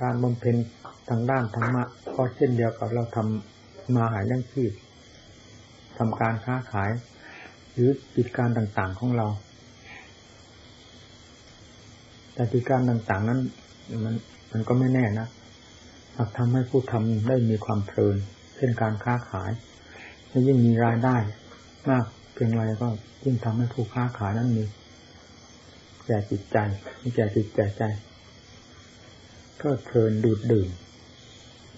การบำเพ็ญทางด้านธรรมะก็เช่นเดียวกับเราทำมาหาเลี้ยงชีพทำการค้าขาย หรือกิจการต่างๆของเรา แต่กิจการต่างๆ นั้นมันมันก็ไม่แน่นะหากทำให้ผู้ทำได้มีความเพลิน เช่นการค้าขายยิ่งมีรายได้ มากเพียงไรก็ยิ่งทำให้ผู้ค้าขายนั้นมีแก่จิตใจมีแก่จิตแก่ใจ ก็เพลินดูดดื่ม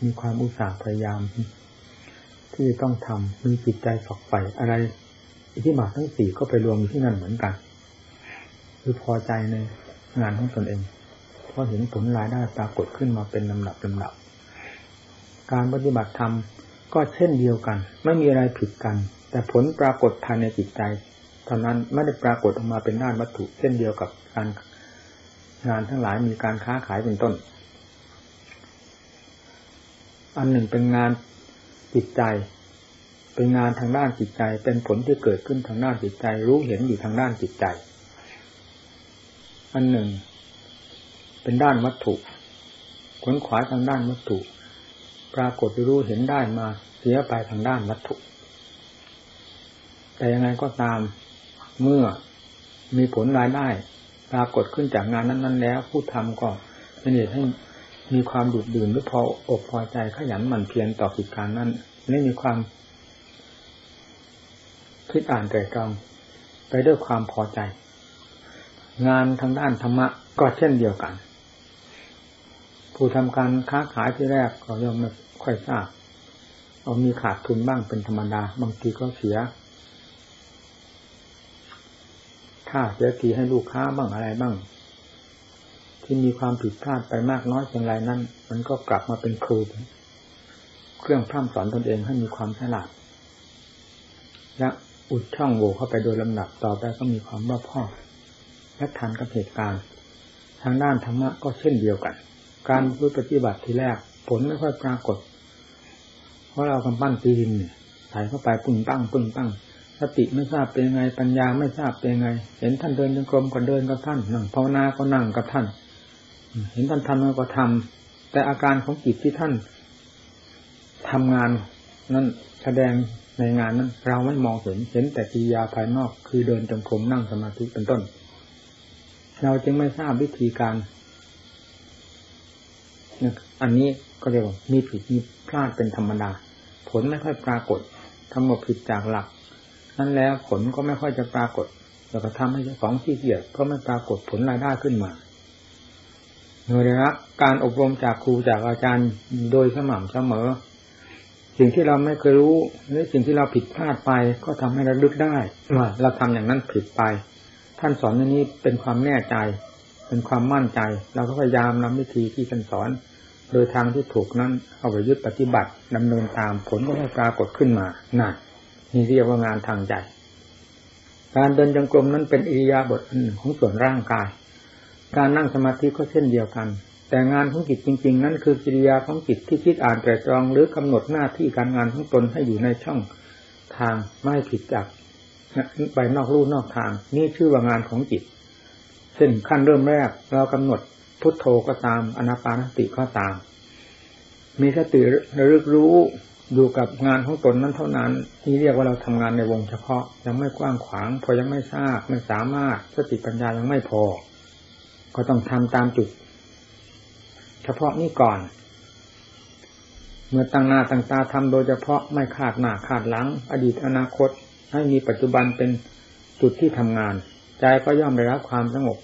มีความอุตสาห์พยายาม ที่ต้องทำมีจิตใจฝักใฝ่อะไรอิทธิบาททั้งสี่ก็ไปรวมอยู่ที่นั่นเหมือนกัน คือพอใจในงานของตนเองเพราะเห็นผลรายได้ปรากฏขึ้นมาเป็นลำดับลำดับ การปฏิบัติธรรมก็เช่นเดียวกัน ไม่มีอะไรผิดกัน แต่ผลปรากฏภายในจิตใจเท่านั้นไม่ได้ปรากฏออกมาเป็นด้านวัตถุ เช่นเดียวกับการงานทั้งหลายมีการค้าขายเป็นต้น อันหนึ่งเป็นงานจิตใจ เป็นงานทางด้านจิตใจ เป็นผลที่เกิดขึ้นทางด้านจิตใจ รู้เห็นอยู่ทางด้านจิตใจ อันหนึ่ง เป็นด้านวัตถุขนขวายทางด้านวัตถุ ปรากฏรู้เห็นได้มาเสียไปทางด้านวัตถุ แต่ยังไงก็ตามเมื่อมีผลรายได้ ปรากฏขึ้นจากงานนั้น ๆ แล้ว ผู้ทำก็เป็นเหตุให้ มีความดุดดื่นหรือพออกพอใจขยันหมั่นเพียรต่อกิจการนั้นไม่มีความ คิดอ่านแต่ตรองไปด้วยความพอใจ งานทางด้านธรรมะก็เช่นเดียวกัน ผู้ทำการค้าขายที่แรกก็ยังไม่ค่อยทราบเอามีขาดทุนบ้างเป็นธรรมดา บางทีก็เสียค่าเสียทีให้ลูกค้าบ้างอะไรบ้าง ที่มีความผิดพลาดไปมากน้อยเพียงไรนั้น มันก็กลับมาเป็นครู เครื่องพร่ำสอนตนเองให้มีความฉลาดและอุดช่องโหว่เข้าไปโดยลำดับต่อไปก็มีความรอบคอบและทันกับเหตุการณ์ ทางด้านธรรมะก็เช่นเดียวกัน การพูดปฏิบัติทีแรก ผลไม่ค่อยปรากฏ เพราะเรากำปั้นตีดินใส่เข้าไปปึ้งตั้งปึ้งตั้งสติไม่ทราบเป็นไงปัญญาไม่ทราบเป็นไง เห็นท่านเดินจงกรมก็เดินกับท่านนั่งภาวนาก็นั่งกับท่าน เห็นท่านทำก็ทำแต่อาการของจิตที่ท่านทำงานนั้นแสดงในงานนั้น เราไม่มองเห็นเห็นแต่กิริยาภายนอกคือเดินจงกรมนั่งสมาธิเป็นต้น เราจึงไม่ทราบวิธีการอันนี้ก็เรียกว่ามีผิดมีพลาดเป็นธรรมดา ผลไม่ค่อยปรากฏทำหมดผิดจากหลัก นั้นแล้วผลก็ไม่ค่อยจะปรากฏแล้วก็ทำให้เจ้าของที่เกียจก็ไม่ปรากฏผลรายได้ขึ้นมา เมื่อได้รับการอบรมจากครูจากอาจารย์โดยสม่ำเสมอ สิ่งที่เราไม่เคยรู้หรือสิ่งที่เราผิดพลาดไปก็ทำให้เราลึกได้ว่าเราทำอย่างนั้นผิดไป ท่านสอนอย่างนี้เป็นความแน่ใจ เป็นความมั่นใจ เราก็พยายามนำวิธีที่ท่านสอน โดยทางที่ถูกนั้นเอาไปยึดปฏิบัติดำเนินตามผลก็ได้ปรากฏขึ้นมานั่นนี่เรียกว่างานทางใจการเดินจงกรมนั้นเป็นอิริยาบถของส่วนร่างกาย การนั่งสมาธิก็เช่นเดียวกัน แต่งานของจิตจริง ๆ นั้นคือกิริยาของจิตที่คิดอ่านแต่จองหรือกำหนดหน้าที่การงานของตนให้อยู่ในช่องทางไม่ผิดจากไปนอกลู่นอกทาง นี่ชื่อว่างานของจิตเช่นขั้นเริ่มแรก เรากำหนดพุทโธก็ตามอนาปานสติก็ตาม มีสติระลึกรู้อยู่กับงานของตนนั้นเท่านั้นที่เรียกว่าเราทำงานในวงเฉพาะยังไม่กว้างขวาง พอยังไม่ทราบไม่สามารถสติปัญญายังไม่พอ ก็ต้องทำตามจุด เฉพาะนี้ก่อน เมื่อตั้งหน้าตั้งตาทำโดยเฉพาะไม่ขาดหน้าขาดหลัง อดีตอนาคต ให้มีปัจจุบันเป็นจุดที่ทำงาน ใจก็ย่อมได้รับความสงบ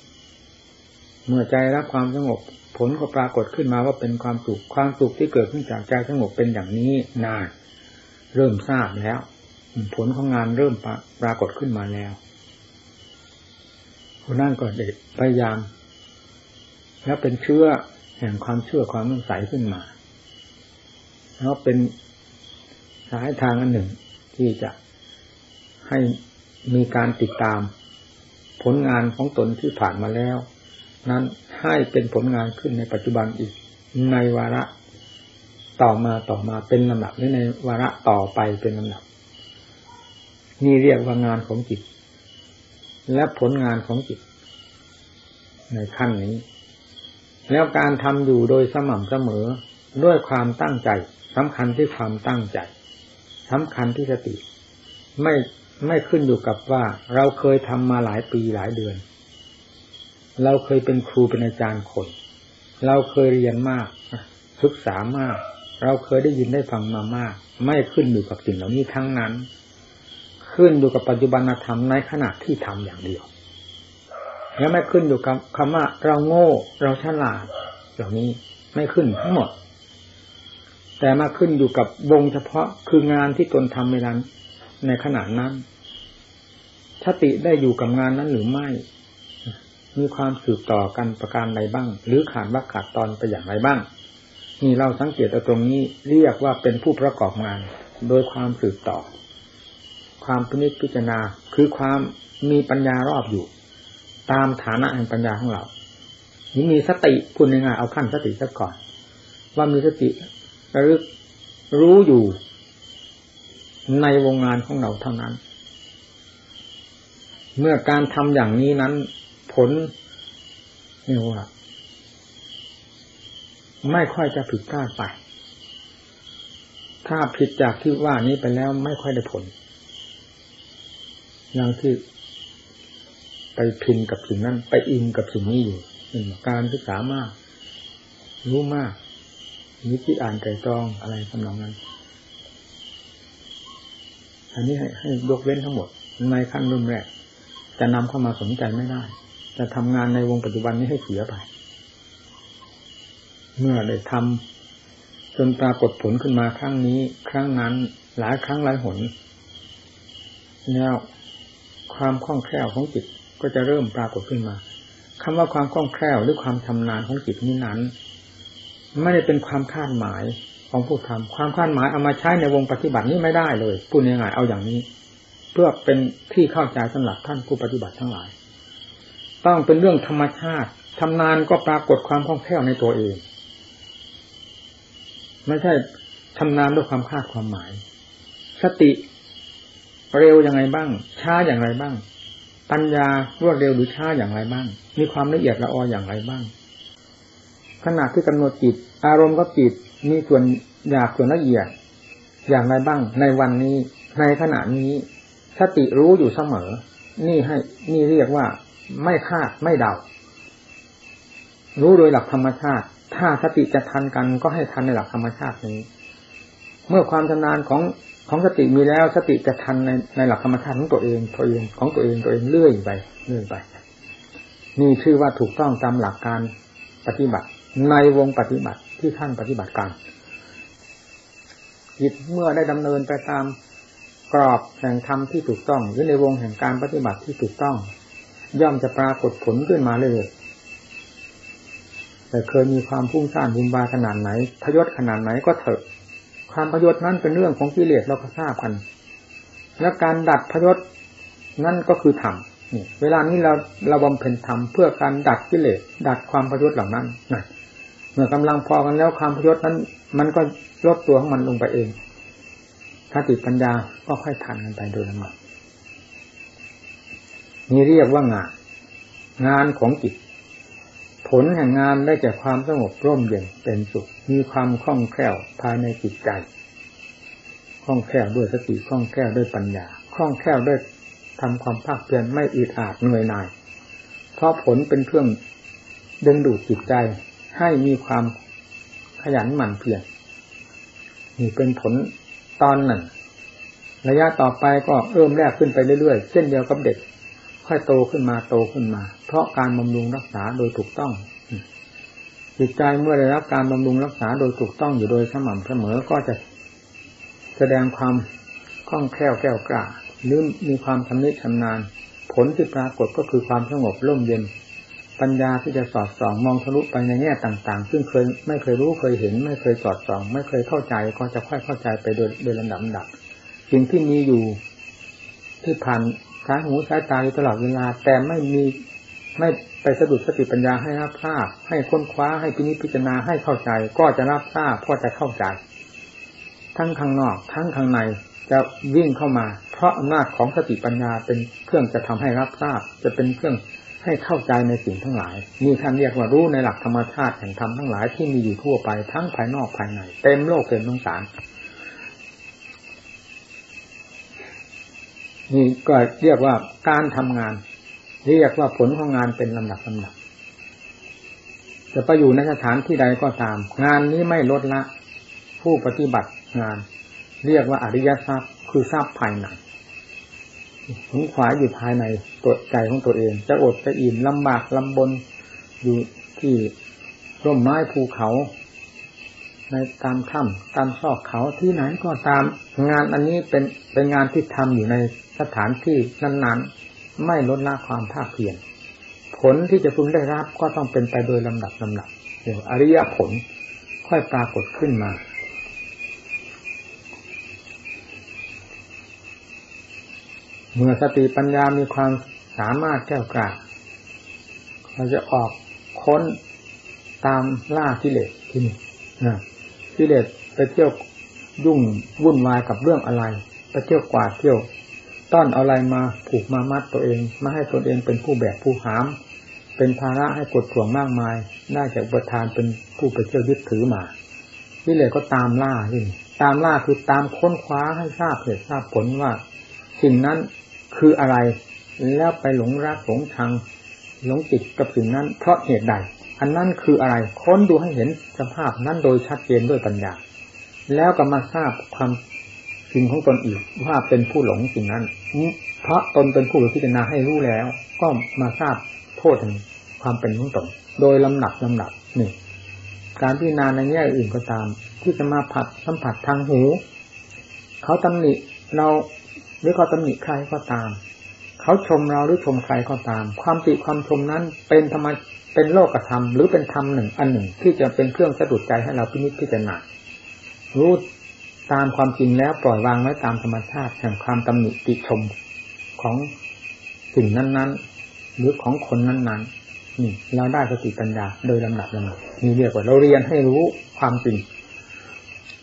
เมื่อใจรับความสงบ ผลก็ปรากฏขึ้นมาว่าเป็นความสุขความสุขที่เกิดขึ้นจากใจสงบเป็นอย่างนี้นานเริ่มทราบแล้ว ผลของงานเริ่มปรากฏขึ้นมาแล้วคนนั่นก็เด็กพยายาม แล้วเป็นเชื่อแห่งความเชื่อความมั่นใสขึ้นมาแล้วเป็นสายทางอันหนึ่งที่จะให้มีการติดตาม ผลงานของตนที่ผ่านมาแล้ว นั้นให้เป็นผลงานขึ้นในปัจจุบันอีกในวาระต่อมาต่อมาเป็นลำดับหรือในวาระต่อไปเป็นลำดับ นี่เรียกว่างานของจิต และผลงานของจิต ในขั้นนี้ แล้วการทำอยู่โดยสม่ำเสมอด้วยความตั้งใจสำคัญที่ความตั้งใจสำคัญที่สติ ไม่ไม่ขึ้นอยู่กับว่าเราเคยทำมาหลายปีหลายเดือน เราเคยเป็นครูเป็นอาจารย์คน เราเคยเรียนมากศึกษามาก เราเคยได้ยินได้ฟังมามาก ไม่ขึ้นอยู่กับสิ่งเหล่านี้ทั้งนั้น ขึ้นอยู่กับปัจจุบันธรรมในขณะที่ทำอย่างเดียว แล้วไม่ขึ้นอยู่กับคำว่าเราโง่ เราฉลาดเหล่านี้ไม่ขึ้นทั้งหมด แต่มาขึ้นอยู่กับวงเฉพาะคืองานที่ตนทำในนั้นในขณะนั้นสติได้อยู่กับงานนั้นหรือไม่ มีความสืบต่อกันประการใดบ้าง หรือขาดวักขาดตอนไปอย่างไรบ้าง นี่เราสังเกตตรงนี้เรียกว่าเป็นผู้ประกอบงาน โดยความสืบต่อ ความพินิจพิจารณาคือความมีปัญญารอบอยู่ ตามฐานะแห่งปัญญาของเรานี่มีสติพูดง่ายๆเอาขั้นสติซะก่อน ว่ามีสติระลึกรู้อยู่ในวงงานของเราเท่านั้น เมื่อการทำอย่างนี้นั้น ผลนี่ว่าไม่ค่อยจะผิดพลาดไป ถ้าผิดจากที่ว่านี้ไปแล้วไม่ค่อยได้ผล อย่างที่ ไปพินกับสิ่งนั้น ไปอินกับสิ่งนี้อยู่การศึกษามาก รู้มากนิจิอ่านใจตรองอะไรทำนองนั้น อันนี้ให้ให้ยกเว้นทั้งหมด ในขั้นรุ่มแรก จะนำเข้ามาสนใจไม่ได้ จะทำงานในวงปัจจุบันนี้ให้เสียไป เมื่อได้ทำจนปรากฏผลขึ้นมาครั้งนี้ ครั้งนั้น หลายครั้งหลายหนแล้วความคล่องแคล่วของจิต ก็จะเริ่มปรากฏขึ้นมาคำว่าความคล่องแคล่วหรือความชำนาญของจิตนี้นั้น ไม่ได้เป็นความคาดหมายของผู้ทำความคาดหมายเอามาใช้ในวงปฏิบัตินี้ไม่ได้เลยพูดยังไงเอาอย่างนี้ เพื่อเป็นที่เข้าใจสำหรับท่านผู้ปฏิบัติทั้งหลาย ต้องเป็นเรื่องธรรมชาติชำนาญก็ปรากฏความคล่องแคล่วในตัวเอง ไม่ใช่ชำนาญด้วยความคาดความหมาย สติเร็วอย่างไรบ้าง ช้าอย่างไรบ้าง ปัญญารวดเร็วหรือช้าอย่างไรบ้าง มีความละเอียดละอออย่างไรบ้าง ขณะที่กำหนดจิต อารมณ์ก็จิตมีส่วนหยาบส่วนละเอียด อย่างไรบ้าง ในวันนี้ในขณะนี้สติรู้อยู่เสมอ นี่ให้นี่เรียกว่าไม่คาดไม่เดา รู้โดยหลักธรรมชาติ ถ้าสติจะทันกันก็ให้ทันในหลักธรรมชาตินี้ เมื่อความชำนาญของ ของสติมีแล้วสติจะทันในในหลักธรรมชาติของตัวเองตัวเองของตัวเองตัวเองเลื่อยไปเลื่อยไป นี่ชื่อว่าถูกต้องตามหลักการปฏิบัติ ในวงปฏิบัติที่ท่านปฏิบัติการจิตเมื่อได้ดำเนินไปตามกรอบแห่งธรรมที่ถูกต้องหรือในวงแห่งการปฏิบัติที่ถูกต้อง ย่อมจะปรากฏผลขึ้นมาเลยแต่เคยมีความพุ่งซ่านบุญบาขนาดไหนพยศขนาดไหนก็เถอะ ความพยศนั้นเป็นเรื่องของกิเลสเราก็ทราบกัน และการดัดพยศนั่นก็คือธรรมเวลานี้เราเราบำเพ็ญธรรมเพื่อการดัดกิเลสดัดความพยศเหล่านั้นนะเมื่อกำลังพอกันแล้วความพยศนั้น มันก็ลดตัวของมันลงไปเองถ้าติดปัญญาก็ค่อยทันกันไปโดยลำดับนี่เรียกว่างาน งานของจิต ผลแห่งงานได้แก่ความสงบร่มเย็นเป็นสุข มีความคล่องแคล่วภายในจิตใจ คล่องแคล่วด้วยสติคล่องแคล่วด้วยปัญญา คล่องแคล่วด้วยทำความภาคเพียรไม่อึดอัดเหนื่อยหน่าย เพราะผลเป็นเครื่องดึงดูดจิตใจให้มีความขยันหมั่นเพียรนี่เป็นผลตอนหนึ่งระยะต่อไปก็เอิ่มแรกขึ้นไปเรื่อยๆ เช่นเดียวกับเด็ก ค่อยโตขึ้นมาโตขึ้นมา เพราะการบำรุงรักษาโดยถูกต้องจิตใจเมื่อได้รับการบำรุงรักษาโดยถูกต้องอยู่โดยสม่ำเสมอก็จะแสดงความคล่องแคล่วแก้วกล้าหรือมีความชำนิชำนาญ ผลที่ปรากฏก็คือความสงบร่มเย็น ปัญญาที่จะสอดส่องมองทะลุไปในแง่ต่าง ๆ ซึ่งเคยไม่เคยรู้เคยเห็น ไม่เคยสอดส่อง ไม่เคยเข้าใจก็จะค่อยเข้าใจไปโดยโดยลำดับดับสิ่งที่มีอยู่ที่ผ่าน สาหูสายตาอยู่ตลอดเวลา แต่ไม่มีไม่ไปสะดุดสติปัญญาให้รับทราบ ให้ค้นคว้าให้พินิจพิจารณาให้เข้าใจ ก็จะรับทราบก็จะเข้าใจ ทั้งข้างนอก ทั้งข้างในจะวิ่งเข้ามา เพราะอำนาจของสติปัญญาเป็นเครื่องจะทำให้รับทราบ จะเป็นเครื่องให้เข้าใจในสิ่งทั้งหลายมีท่านเรียกว่ารู้ในหลักธรรมชาติแห่งธรรมทั้งหลายที่มีอยู่ทั่วไปทั้งภายนอกภายใน เต็มโลกเต็มสงสาร นี่ก็เรียกว่าการทำงาน เรียกว่าผลของงานเป็นลำดับลำดับจะไปอยู่ในสถานที่ใดก็ตาม งานนี้ไม่ลดละ ผู้ปฏิบัติงาน เรียกว่าอริยทรัพย์ คือทรัพย์ภายในขงขวายอยู่ภายในตัวใจของตัวเอง จะอดจะอิ่มลำบากลำบนอยู่ที่ร่มไม้ภูเขา ในตามถ้ำตามซอกเขาที่ไหนก็ตาม งานอันนี้เป็นเป็นงานที่ทำอยู่ในสถานที่นั้นๆ ไม่ลดละความภาคเพียรผลที่จะพึงได้รับก็ต้องเป็นไปโดยลำดับลำดับเดี๋ยวอริยผลค่อยปรากฏขึ้นมา เมื่อสติปัญญามีความสามารถแก้วกล้าเราจะออกค้นตามล่ากิเลสที่นี่นะ กิเลสไปเที่ยวยุ่งวุ่นวายกับเรื่องอะไรไปเที่ยวกวาดเที่ยวต้อนอะไรมาผูกมามัดตัวเองมาให้ตนเองเป็นผู้แบกผู้หาม เป็นภาระให้กดถ่วงมากมาย ได้จากประทานเป็นผู้ไปเที่ยวยึดถือมานี่เลยก็ตามล่าขึ้นตามล่าคือตามค้นคว้าให้ทราบเหตุทราบผลว่า สิ่งนั้นคืออะไรแล้วไปหลงรักหลงชังหลงติดกับสิ่งนั้นเพราะเหตุใด อันนั้นคืออะไร ค้นดูให้เห็นสภาพนั้นโดยชัดเจนด้วยปัญญา แล้วก็มาทราบความสิ่งของตนอีกว่าเป็นผู้หลงสิ่งนั้น เพราะตนเป็นผู้พิจารณาให้รู้แล้ว ก็มาทราบโทษถึงความเป็นของตนโดยลำหนับลำหนับนี่การพิจารณาในแง่อื่นก็ตาม ที่จะมาผัดสัมผัสทางหู เขาตำหนิเราหรือเขาตำหนิใครก็ตาม เขาชมเราหรือชมใครก็ตาม ความติความชมนั้นเป็นธรรมเป็นโลกธรรมหรือเป็นธรรมหนึ่งอันหนึ่ง ที่จะเป็นเครื่องสะดุดใจให้เราพินิจพิจารณารู้ตามความจริงแล้วปล่อยวางไว้ตามธรรมชาติแห่งความตำหนิติชมของสิ่งนั้น ๆ หรือของคนนั้น ๆ นี่เราได้สติปัญญาโดยลำดับลำดับนี่เรียกว่าเราเรียนให้รู้ความจริง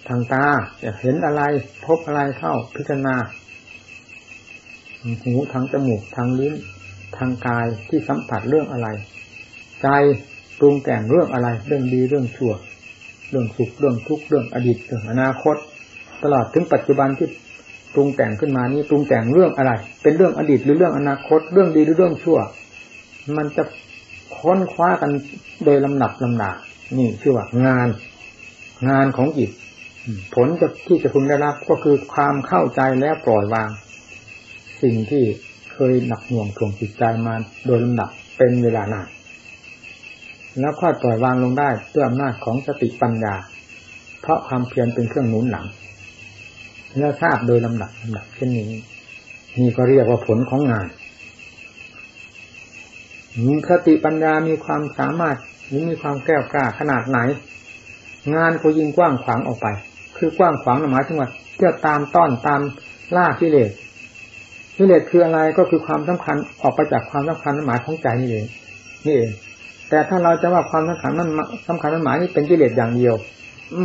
ทางตาจะเห็นอะไรพบอะไรเข้าพิจารณา หูทางจมูกทางลิ้น ทางกายที่สัมผัสเรื่องอะไร ใจปรุงแต่งเรื่องอะไร เรื่องดีเรื่องชั่ว เรื่องสุขเรื่องทุกข์เรื่องอดีตเรื่องอนาคต ตลอดถึงปัจจุบันที่ปรุงแต่งขึ้นมานี้ปรุงแต่งเรื่องอะไร เป็นเรื่องอดีตหรือเรื่องอนาคต เรื่องดีหรือเรื่องชั่ว มันจะค้นคว้ากันโดยลำหนับลำดานี่ชื่อว่างาน งานของจิตผลจะที่จะพึงได้รับก็คือความเข้าใจและปล่อยวาง สิ่งที่เคยหนักหน่วงถ่วงจิตใจมาโดยลำดับเป็นเวลานานแล้วค่อยปล่อยวางลงได้ด้วยอำนาจของสติปัญญา เพราะความเพียรเป็นเครื่องหนุนหลังแล้วทราบโดยลำดับลำดับเช่นนี้ นี่ก็เรียกว่าผลของงานมีคติปัญญามีความสามารถหรือมีความแก้วกล้าขนาดไหน งานก็ยิ่งกว้างขวางออกไป คือกว้างขวางหมายถึงว่าเที่ยวตามต้อนตามล่ากิเลส กิเลสคืออะไรก็คือความสำคัญออกไปจากความสำคัญหมายของใจนี่เองนี่เองแต่ถ้าเราจะว่าความสำคัญนั้นสำคัญนั้นหมายนี่เป็นกิเลสอย่างเดียว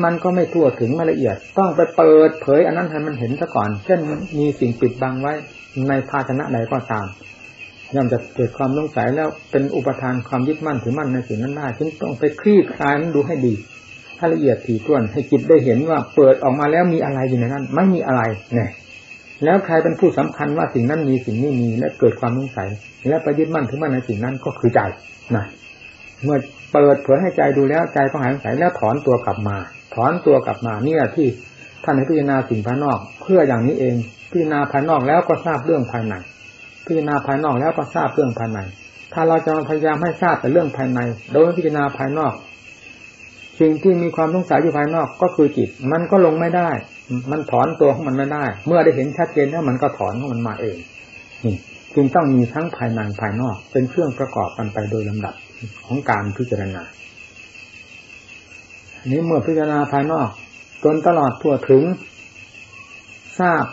มันก็ไม่ทั่วถึงไม่ละเอียด ต้องไปเปิดเผยอันนั้นให้มันเห็นซะก่อน เช่นมีสิ่งปิดบังไว้ในภาชนะใดก็ตามย่อมจะเกิดความสงสัยแล้วเป็นอุปทานความยึดมั่นถือมั่นในสิ่งนั้นได้จึงต้องไปคลี่คลายมันดูให้ดีถ้าละเอียดถี่ถ้วนให้จิตได้เห็นว่าเปิดออกมาแล้วมีอะไรอยู่ในนั้น ไม่มีอะไรเนี่ย แล้วใครเป็นผู้สำคัญว่าสิ่งนั้นมีสิ่งนี้มีและเกิดความสงสัย และไปยึดมั่นถือมั่นในสิ่งนั้นก็คือใจนะเมื่อเปิดเผยให้ใจดูแล้วใจก็หายสงสัยแล้วถอนตัวกลับมา ถอนตัวกลับมาเนี่ยที่ท่านให้พิจารณาสิ่งภายนอก เพื่ออย่างนี้เองพิจารณาภายนอกแล้วก็ทราบเรื่องภายในพิจารณาภายนอกแล้วก็ทราบเรื่องภายใน ถ้าเราจะพยายามให้ทราบแต่เรื่องภายใน โดยพิจารณาภายนอก สิ่งที่มีความสงสัยอยู่ภายนอกก็คือจิต มันก็ลงไม่ได้ มันถอนตัวของมันไม่ได้ เมื่อได้เห็นชัดเจนแล้วมันก็ถอนของมันมาเองนี่จึงต้องมีทั้งภายในภายนอก เป็นเครื่องประกอบกันไปโดยลำดับของการพิจารณานี้เมื่อพิจารณาภายนอกจนตลอดทั่วถึง ทราบ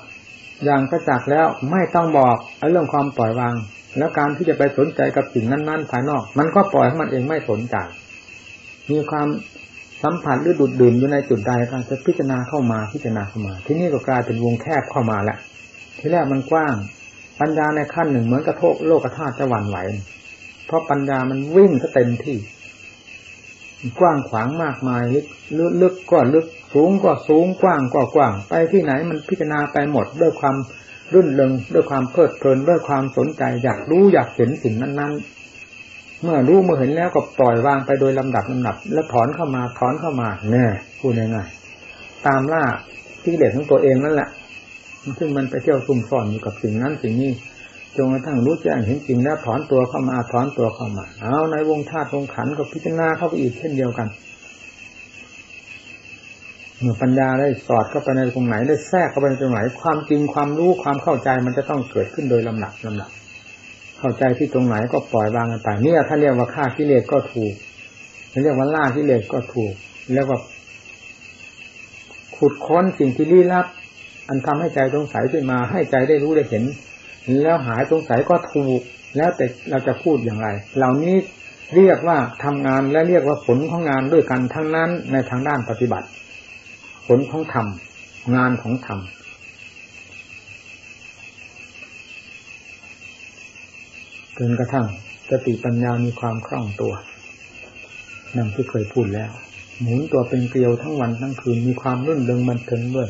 อย่างกระจักแล้วไม่ต้องบอกเรื่องความปล่อยวาง แล้วการที่จะไปสนใจกับสิ่งนั้น ๆ ภายนอก มันก็ปล่อยให้มันเองไม่สนใจมีความ สัมผัสหรือดุดดื่มอยู่ในจุดใดการจะพิจารณาเข้ามาพิจารณาเข้ามา ที่นี่ก็กลายเป็นวงแคบเข้ามาแหละที่แรกมันกว้าง ปัญญาในขั้นหนึ่งเหมือนกระโทกโลกธาตุจะหวั่นไหว เพราะปัญญามันวิ่งก็เต็มที่ กว้างขวางมากมายลึกลึกก็ลึกสูงก็สูงกว้างก็กว้าง ไปที่ไหนมันพิจารณาไปหมดด้วยความรื่นเริงด้วยความเพลิดเพลินด้วยความสนใจอยากรู้อยากเห็นสิ่งนั้นๆ เมื่อรู้เมื่อเห็นแล้วก็ปล่อยวางไปโดยลำดับลำดับ แล้วถอนเข้ามาถอนเข้ามาแน่พูดง่ายๆตามล่าที่เด็ดของตัวเองนั่นแหละซึ่งมันไปเที่ยวซุ่มซ่อนอยู่กับสิ่งนั้นสิ่งนี้จนกระทั่งรู้แจ้งเห็นจริงแล้วถอนตัวเข้ามาถอนตัวเข้ามาเอาในวงธาตุวงขันก็พิจารณาเข้าไปอีกเช่นเดียวกันเมื่อปัญญาได้สอดเข้าไปในตรงไหนได้แทรกเข้าไปในตรงไหน ความจริงความรู้ความเข้าใจมันจะต้องเกิดขึ้นโดยลำดับลำดับ เข้าใจที่ตรงไหนก็ปล่อยวางกันไปเนี่ยถ้าเรียกว่าฆ่ากิเลสก็ถูกเรียกว่าล่ากิเลสก็ถูกแล้วว่าขุดค้นสิ่งที่ลี้ลับ อันทำให้ใจสงสัยขึ้นมาให้ใจได้รู้ได้เห็น แล้วหายสงสัยก็ถูก แล้วแต่เราจะพูดอย่างไร เหล่านี้เรียกว่าทำงานและเรียกว่าผลของงานด้วยกันทั้งนั้นในทางด้านปฏิบัติ ผลของธรรมงานของธรรม จนกระทั่งสติปัญญามีความคล่องตัวนั่นที่เคยพูดแล้ว หมุนตัวเป็นเกลียวทั้งวันทั้งคืนมีความรื่นเริงมันเทิงด้วย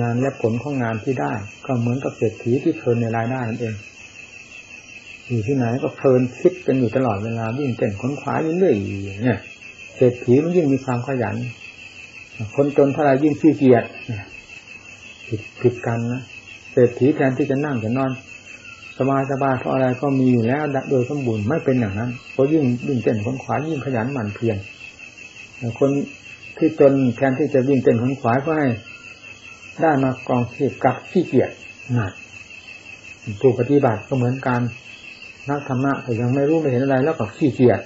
งานและผลของงานที่ได้ ก็เหมือนกับเศรษฐีที่เพลินในรายได้นั่นเอง อยู่ที่ไหนก็เพลินคิดกันอยู่ตลอดเวลาวิ่งเต้นค้นคว้าเรื่อยๆเนี่ยเศรษฐีมันยิ่งมีความขยัน คนจนเท่าไรยิ่งขี้เกียจผิดผิดกันนะเศรษฐีแทนที่จะนั่งจะนอน สบายสบายเพราะอะไรก็มีอยู่แล้วโดยสมบูรณ์ไม่เป็นอย่างนั้นเพราะยิ่งยิ่งเต้นคนขวายิ่งขยันหมั่นเพียรคนที่จนแทนที่จะวิ่งเต้นคนขวายก็ให้ได้มากองเสียกับขี้เกียจหนักผู้ปฏิบัติก็เหมือนกันนักธรรมะแต่ยังไม่รู้ไม่เห็นอะไรแล้วก็ขี้เกียจ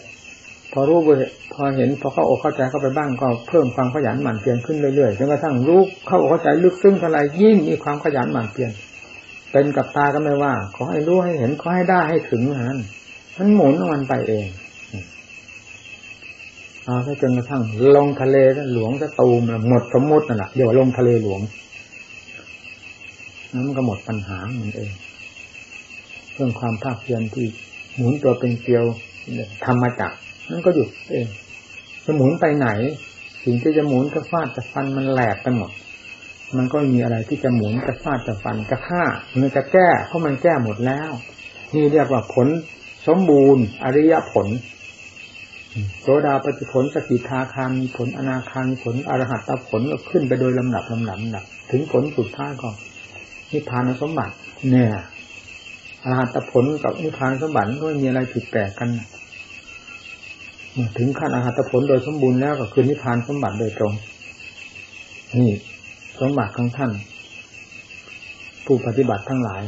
พอรู้พอเห็นพอเข้าอกเข้าใจเข้าไปบ้างก็เพิ่มความขยันหมั่นเพียรขึ้นเรื่อยๆจนกระทั่งรู้เข้าอกเข้าใจลึกซึ้งเท่าไรยิ่งมีความขยันหมั่นเพียร เป็นกับตาก็ไม่ว่า ขอให้รู้ให้เห็นขอให้ได้ให้ถึงนั้นมันหมุนมันไปเองเอาถ้าจนกระทั่งลงทะเลหลวงจะตูมหมดสมมตินั่นแหละเดี๋ยวลงทะเลหลวงนั้นก็หมดปัญหาเหมือนเองเรื่องความภาคเพียรที่หมุนตัวเป็นเกลียวทำมาจากนั่นก็หยุดเองจะหมุนไปไหนสิ่งที่จะหมุนจะฟาดจะฟันมันแหลกไปหมด มันก็มีอะไรที่จะหมุนจะฟาดจะฟันจะฆ่ามันจะแก้เพราะมันแก้หมดแล้ว นี่เรียกว่าผลสมบูรณ์ อริยผลโสดาปฏิผลสกิทาคามีผลอนาคามีผลอรหัตตผลก็ขึ้นไปโดยลำดับลำดับลำดับ ถึงผลสุดท้ายก็นิพพานสมบัติ เนี่ยอรหัตผลกับนิพพานสมบัติก็ไม่มีอะไรผิดแปลกกันถึงขั้นอาหารผลโดยสมบูรณ์แล้วก็คือนิพพานสมบัติโดยตรง นี่ สมบัติของท่าน ผู้ปฏิบัติทั้งหลาย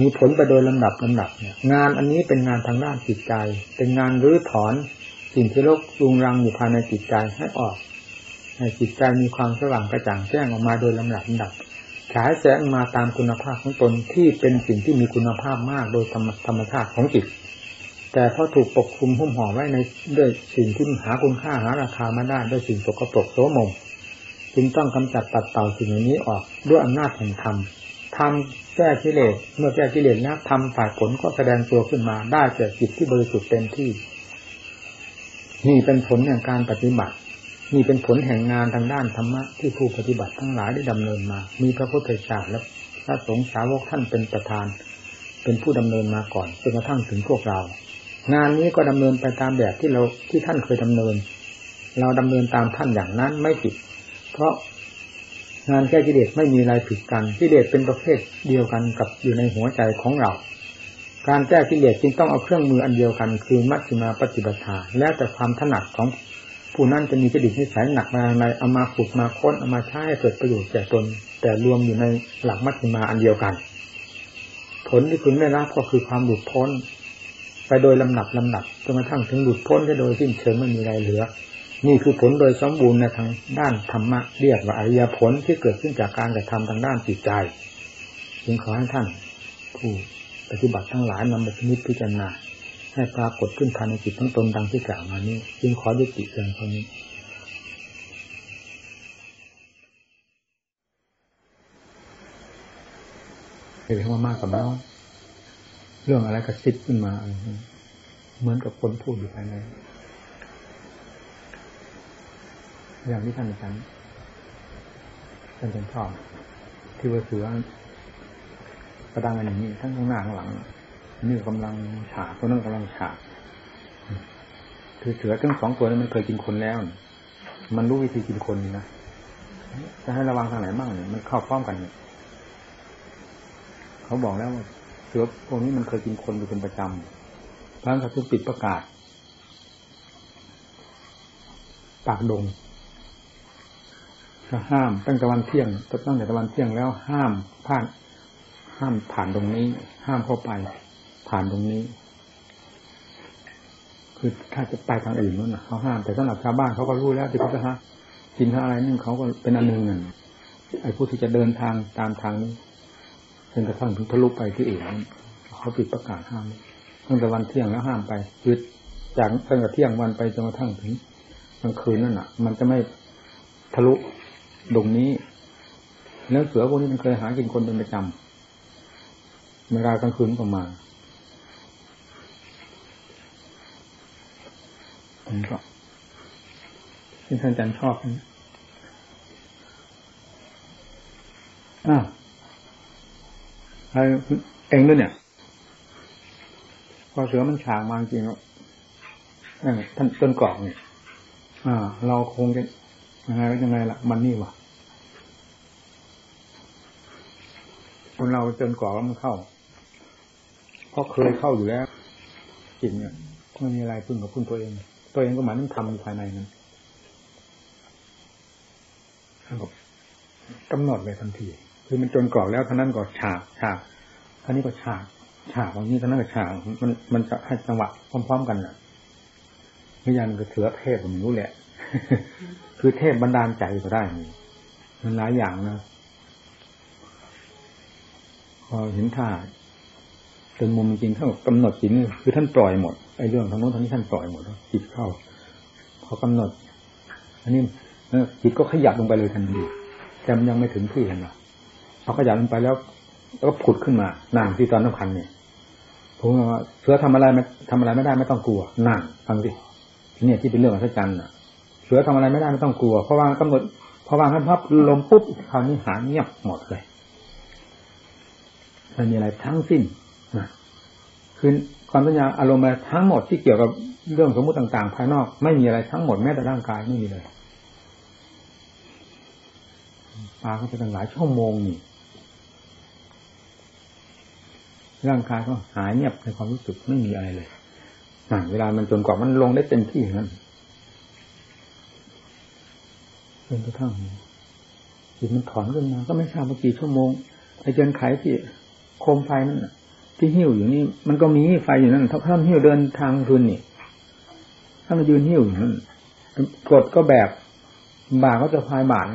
มีผลไปโดยลำดับลำดับเนี่ย งานอันนี้เป็นงานทางด้านจิตใจ เป็นงานรื้อถอนสิ่งที่โลกรุงรังอยู่ภายในจิตใจให้ออกให้จิตใจมีความสว่างกระจ่างแจ้งออกมาโดยลำดับลำดับฉายแสงมาตามคุณภาพของตนที่เป็นสิ่งที่มีคุณภาพมากโดยธรรมชาติของจิต แต่พอถูกปกคลุมหุ้มห่อไว้ในด้วยสิ่งที่หาคุณค่าหาราคามาได้ด้วยสิ่งสกปรกโสมม จึงต้องกำจัดตัดเต่าสิ่งนี้ออกด้วยอำนาจแห่งธรรมทำแก้กิเลสเมื่อแก้กิเลสแล้วทำฝ่ายผลก็แสดงตัวขึ้นมา ได้แก่จิตที่บริสุทธิ์เต็มที่ นี่เป็นผลแห่งการปฏิบัตินี่เป็นผลแห่งงานทางด้านธรรมะที่ผู้ปฏิบัติทั้งหลายได้ดำเนินมา มีพระพุทธเจ้าและพระสงฆ์สาวกท่านเป็นประธาน เป็นผู้ดำเนินมาก่อนจนกระทั่งถึงพวกเรา งานนี้ก็ดำเนินไปตามแบบที่เราที่ท่านเคยดำเนิน เราดำเนินตามท่านอย่างนั้นไม่ผิด เพราะงานแก้กิเลสไม่มีอะไรผิดกันกิเลสเป็นประเภทเดียวกันกับอยู่ในหัวใจของเรา การแก้กิเลสจึงต้องเอาเครื่องมืออันเดียวกัน คือมัชฌิมาปฏิบัติาแล้วแต่ความถนัดของผู้นั้นจะมีจดิตนิสัยหนักมาในเอามาขุดมาค้นเอามาใช้ให้เกิดประโยชน์แก่ตน แต่รวมอยู่ในหลักมัชฌิมาอันเดียวกัน ผลที่คุณได้รับก็คือความหลุดพ้น ไปโดยลำดับลำดับจนกระทั่งถึงหลุดพ้นได้โดยสิ้นเชิงไม่มีอะไรเหลือ นี่คือผลโดยสมบูรณ์ในทางด้านธรรมะเรียกว่าอริยผลที่เกิดขึ้นจากการกระทำทางด้านจิตใจจึงขอให้ท่าน ผู้ปฏิบัติทั้งหลายนำไปพิพิจารณาให้ปรากฏขึ้นภายในจิตทั้งตนดังที่กล่าวมานี้ จึงขอยุติเพียงเท่านี้เห็นว่ามากกับน้องเรื่องอะไรกระซิบขึ้นมา เหมือนกับคนพูดอยู่ภายใน อย่างที่ท่านอาจารย์ท่านเป็นชอบที่ว่าเสือกระดังอันนี้ทั้งข้างหน้าข้างหลังนี่กำลังฉากตัวนั้นกำลังฉากคือเสือทั้งสองตัวนี้นมันเคยกินคนแล้ว มันรู้วิธีกินคนนะจะให้ระวังทางไหนบ้างเนี่ยมันเข้าพร้อมกันเนี่ยเขาบอกแล้วว่าเสือพวกนี้มันเคยกินคนอยู่เป็นประจำพระเขาจึงปิดประกาศ ปากดง ก็ห้ามตั้งแต่วันเที่ยงตั้งแต่ตะวันเที่ยงแล้วห้ามผ่าน ห้ามผ่านตรงนี้ ห้ามเข้าไป ผ่านตรงนี้ คือถ้าจะไปทางอื่นนู้นเขาห้ามแต่สำหรับชาวบ้านเขาก็รู้แล้วที่เขาจะฮะกินอะไรนึ่งเขาก็เป็นอันหนึ่งนั่นไอ้ผู้ที่จะเดินทางตามทางนี้จนกระทั่งถึงทะลุไปที่อื่นเขาปิดประกาศห้ามตั้งแต่วันเที่ยงแล้วห้ามไปคือจากตั้งแต่เที่ยงวันไปจนกระทั่งถึงกลางคืนนั่นอะ มันจะไม่ทะลุ ดงนี้ แล้วเสือพวกนี้มันเคยหากินคนเป็นประจำเวลากลางคืนก็มาผมก็ที่ท่านอาจารย์ชอบนะอ้าวเองด้วยเนี่ย พอเสือมันฉางมาจริงแล้วนั่นท่านต้นกอกเนี่ยอ่า เราคงจะ ยังไงก็ยังไงล่ะ มันนี่วะคนเราจนกว่ามันเข้าเพราะเคยเข้าอยู่แล้วจิตเนี่ยไม่มีอะไรพึ่งกับพึ่งตัวเอง ตัวเองก็หมายถึงทำภายในนั้นกำหนดเลยทันที คือมันจนกรอกแล้วท่านั้นก็ฉากฉากท่านี้ก็ฉาก ฉากอย่างนี้ท่านั้นก็ฉาก มันมันจะให้จังหวะพร้อม ๆ กันน่ะไม่ยันก็เถือเทพผมรู้แหละ คือเทพบรรดาลใจก็ได้มันหลายอย่างนะพอเห็นท่าจนมุมจริงเท่ากำหนดจิตนี่คือท่านปล่อยหมดไอ้เรื่องทางโน้นทางนี้ท่านปล่อยหมดจิตเข้าพอกำหนด อันนี้จิตก็ขยับลงไปเลยทันทีแต่มันยังไม่ถึงที่เห็นหรอพอขยับลงไปแล้วก็ผุดขึ้นมานั่งที่ตอนสำคัญเนี่ยผมว่าเสือทำอะไรไม่ทำอะไรไม่ได้ไม่ต้องกลัวนั่งฟังสิเนี่ยที่เป็นเรื่องอัศจรรย์อะ สือทำอะไรไม่ได้ไม่ต้องกลัว เพราะว่ากำหนดพอวางั้นพับลมปุ๊บคราวนี้หายเงียบหมดเลยไม่มีอะไรทั้งสิ้นนะคือความสัญญาอารมณ์อะไรทั้งหมดที่เกี่ยวกับเรื่องสมมุติต่างๆ ภายนอก ไม่มีอะไรทั้งหมดแม้แต่ร่างกายไม่มีเลยปาก็จะตั้งหลายชั่วโมงนี่ร่างกายก็หายเงียบในความรู้สึกไม่มีอะไรเลยเวลามันจนกว่ามันลงได้เต็มที่นั้น จนกระทั่งจิตมันถอนขึ้นมา ก็ไม่ทราบว่ากี่ชั่วโมงไอ้เจนไขที่โคมไฟนั่นที่หิ้วอยู่นี่ มันก็มีไฟอยู่นั่นถ้าท่านหิ้วเดินทางคืนนี่ถ้ามันยืนหิ้วอยู่นั่นกดก็แบบบาก็จะพายบาท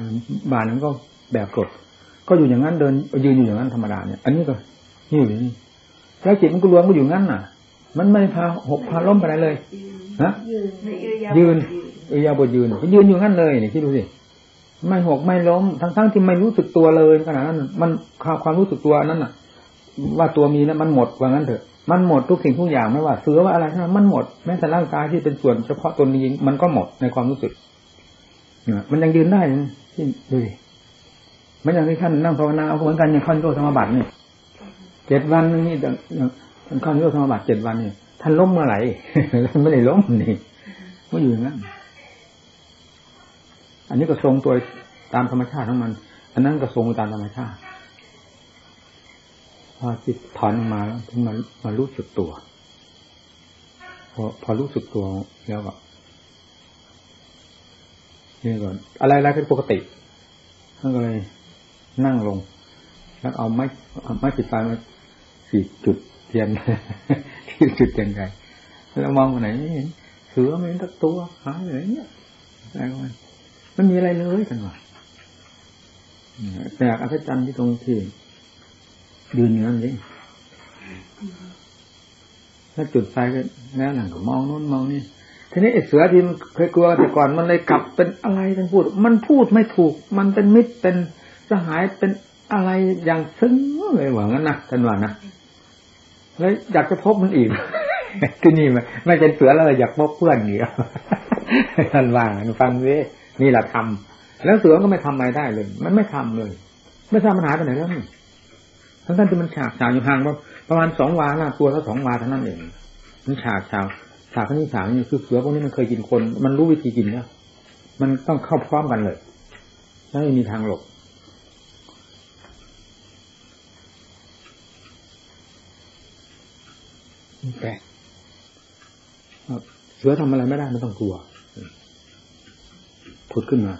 บาทนั้นก็แบบกด ก็อยู่อย่างนั้นเดินยืนอยู่อย่างนั้นธรรมดาเนี่ย อันนี้ก็หิ้วอยู่นี่แล้วจิตมันก็รวมก็อยู่งั้นน่ะ มันไม่พาหกพาล้มไปไหนเลยนะยืนเอียบทยืนยืนอยู่งั้นเลยนี่คิดดูสิ ไม่หกไม่ล้ม ทั้งๆทที่ไม่รู้สึกตัวเลยขนาดนั้นมันความรู้สึกตัวนั้นน่ะ ว่าตัวมีนะมันหมดว่างั้นเถอะมันหมดทุกสิ่งทุกอย่างไม่ว่าเสือว่าอะไรนะมันหมดแม้แต่ร่างกายที่เป็นส่วนเฉพาะตนนี้มันก็หมดในความรู้สึกมันยังยืนได้ที่ดูดิมันอย่างที่ท่านนั่งภาวนาเอาเหมือนกันอย่างข้อนโยธรรมบัตรนี่เจ็ดวันนี่ท่านข้อนโยธรรมบัตรเจ็ดวันนี่ท่านล้มเมื่อไหร่ไม่ได้ล้มนี่ไม่อยู่อย่างนั้น อันนี้ก็ทรงตัวตามธรรมชาติของมัน อันนั้นก็ทรงตามธรรมชาติ พอจิตถอนออกมาแล้วถึงมามารู้สึกตัว พอพอรู้สึกตัวแล้วก็นี่ก่อนอะไรอะไรเป็นปกติท่านก็เลยนั่งลง แล้วเอาไม้เอาไม้จิตไฟมาสี่จุดเทียนที่จุดเทียนใจแล้วมองไปไหนไม่เห็นเสือไม่เห็นตัวหายอะไรเงี้ยอะไรกันมั นมีอะไรเลยกันวะแปลกอัศจรรย์ที่ตรงที่ยืนอยู่นั่นเองถ้าจุดไฟก็แล้วหลังก็มองนู้นมองนี่ทีนี้ไอ้เสือที่มันเคยกลัวแต่ก่อนมันเลยกลับเป็นอะไรทั้งพูด มันพูดไม่ถูก มันเป็นมิตรเป็นสหายเป็นอะไรอย่างซึ้งเลยว่างั้นนะท่านว่านะแล้วอยากจะพบมันอีกที่นี่มันไม่เป็นเสือแล้วอยากพบเพื่อนนี่ท่านว่าฟังซิ นี่แหละทำแล้วเสือก็ไม่ทำอะไรได้เลย มันไม่ทำเลย ไม่ทราบปัญหาไปไหนแล้วนี่ทั้งท่านที่มันฉากฉากอยู่ห่างประมาณสองวาหน้าตัวแล้วสองวาเท่านั้นเองมันฉากฉากฉากที่ฉากนี่คือเสือพวกนี้มันเคยกินคน มันรู้วิธีกินแล้วมันต้องเข้าพร้อมกันเลยไม่มีทางหลบแปลกเสือทำอะไรไม่ได้ไม่ต้องกลัว ผุดขึ้นมา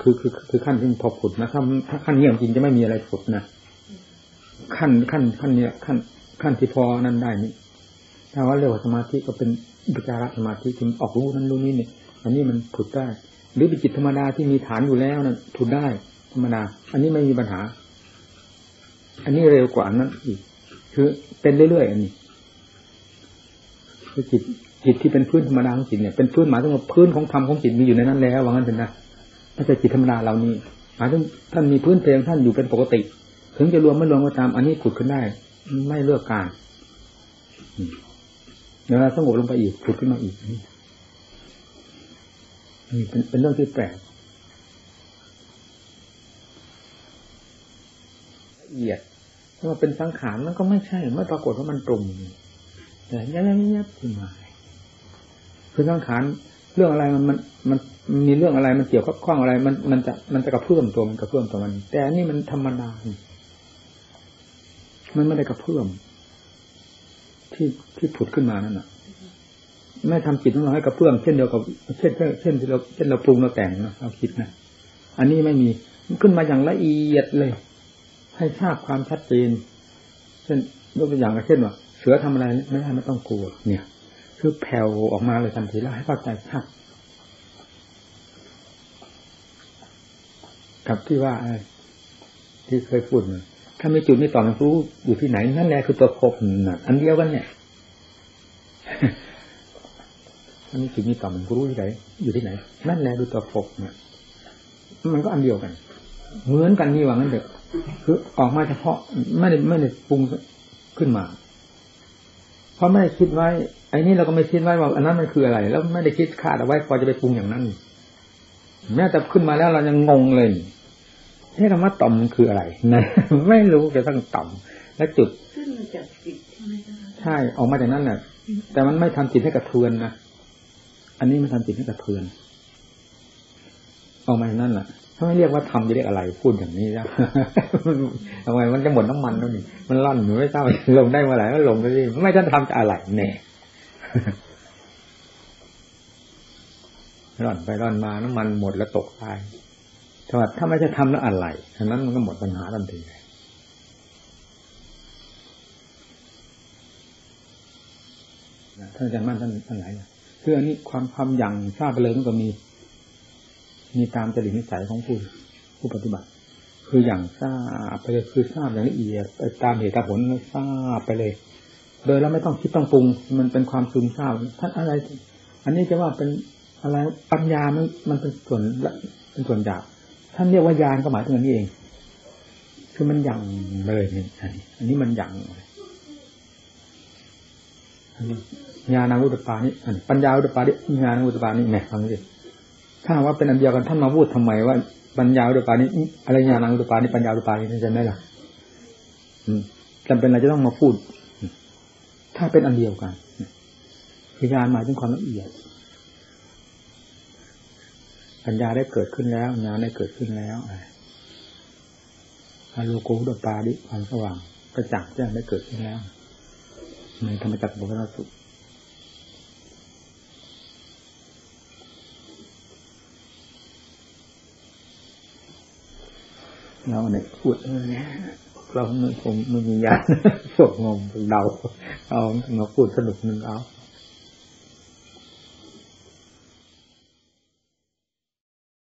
คือคือคือขั้นที่พอผุดนะถ้าถ้าขั้นนี้จริงจะไม่มีอะไรผุดนะขั้นขั้นขั้นเนี้ยขั้นขั้นที่พอนั้นได้นี่ถ้าว่าเรียกว่าสมาธิก็เป็นปิจาระสมาธิที่ออกรู้นั้นรู้นี้เนี่ยอันนี้มันผุดได้ หรือเป็นจิตธรรมดาที่มีฐานอยู่แล้วนั้นผุดได้ธรรมดา อันนี้ไม่มีปัญหา อันนี้เร็วกว่านั้นอีก คือเป็นเรื่อยๆอันนี้คือจิต จิตที่เป็นพื้นธรรมดาของจิตเนี่ยเป็นพื้นหมายถึงว่าพื้นของธรรมของจิตมีอยู่ในนั้นแล้วว่างั้นเป็นนะไม่ใช่จิตธรรมดาเรานี่หมายถึงท่านมีพื้นเพลงท่านอยู่เป็นปกติ ถึงจะรวมไม่รวมก็ตามอันนี้ผุดขึ้นได้ ไม่เลือกการเดี๋ยวเราสงบลงไปอีกผุดขึ้นมาอีกนี่เป็นเป็นเรื่องที่แปลกละเอียดถ้ามาเป็นสังขารมันก็ไม่ใช่ไม่ปรากฏว่ามันตรงแต่ยับยับยับขึ้นมา คือสังขารเรื่องอะไรมันมันมันมีเรื่องอะไรมันเกี่ยวข้องอะไร มันมันจะมันจะกระเพื่อมตัวมันกระเพื่อมตัวมัน แต่อันนี้มันธรรมดา มันไม่ได้กระเพื่อมที่ที่ผุดขึ้นมานั่นน่ะ ไม่ทำจิตของเราให้กระเพื่อมเช่นเดียวกับเช่นเช่นที่เราเช่นเราปรุงเราแต่งนะเราคิดนะอันนี้ไม่มีขึ้นมาอย่างละเอียดเลย ให้ทราบความชัดเจนเช่นยกตัวอย่างเช่นว่าเสือทำอะไรไม่ได้ไม่ต้องกลัวเนี่ย คือแผ่วออกมาเลยทันทีแล้วให้เข้าใจชัดกับที่ว่าที่เคยพูดถ้าไม่จุดนี่ต่อมันรู้อยู่ที่ไหนนั่นแหละคือตัวครบนะอันเดียวกันเนี่ยถ้าไม่จุดนี่ต่อมันรู้ที่ไหนอยู่ที่ไหน นั่นแหละดูตัวครบเนี่ยมันก็อันเดียวกัน เหมือนกันนี่ว่างั้นเถอะคือออกมาเฉพาะไม่ได้ไม่ได้ปรุงขึ้นมา เพราะไม่ได้คิดไว้ ไอ้นี่เราก็ไม่คิดไว้ว่าอันนั้นมันคืออะไร แล้วไม่ได้คิดคาดเอาไว้พอจะไปปรุงอย่างนั้น แม้แต่ขึ้นมาแล้วเรายังงงเลยนี่คำว่าต่อมคืออะไรนะไม่รู้จะต้องต่อมและจุดขึ้นมาจากจิตใช่ไหมใช่ออกมาจากนั้นแหละแต่มันไม่ทำจิตให้กระเทือนนะอันนี้มันทำจิตให้กระเทือนออกมาจากนั้นแหละ ถ้าไม่เรียกว่าทำจะเรียกอะไรพูดอย่างนี้แล้วทำไมมันจะหมดน้ำมันแล้วนี่มันล่อนหนูไม่ทราบลงได้เมื่อไหร่ก็ลงไปที่ไม่ท่านทำจะอะไรแน่ร่อนไปร่อนมาน้ำมันหมดแล้วตกตายถ้าถ้าไม่ใช่ทำแล้วอะไรฉะนั้นมันก็หมดปัญหาทันทีท่านอาจารย์มั่นท่านท่านไหนคืออันนี้ความความอย่างทราบไปเลยมันก็มี มีตามจริตนิสัยของผู้ผู้ปฏิบัติ คืออย่างทราบไปเลยคือทราบอย่างละเอียดไปตามเหตุผลทราบไปเลย โดยเราไม่ต้องคิดต้องปรุง มันเป็นความซึมเศร้าท่านอะไร อันนี้จะว่าเป็นอะไรปัญญามันมันเป็นส่วนเป็นส่วนหยาบท่านเรียกว่ายานก็หมายถึงอันนี้เอง คือมันยังเลยนี่อันนี้มันยังญาณอุตปานี่ปัญญาอุตปานี่ญาณอุตปานี่แหมฟังดิ ถ้าว่าเป็นอันเดียวกันท่านมาพูดทำไมว่าปัญญาอุปานี่อะไรญาณอุปานี่ปัญญาอุปานี่ใช่ไหมล่ะจำเป็นอะไรจะต้องมาพูด ถ้าเป็นอันเดียวกันคือญาณหมายถึงความละเอียดปัญญาได้เกิดขึ้นแล้วญาณได้เกิดขึ้นแล้วอาโลโกดปาดิความสว่างกระจ่างแจ้งได้เกิดขึ้นแล้วในธรรมจักรบุคลสุ เราเนี่ยพูดเนี่ยเราไม่คงไม่มียาสวดงมเดาเอามาพูดสนุกหนึ่งเอา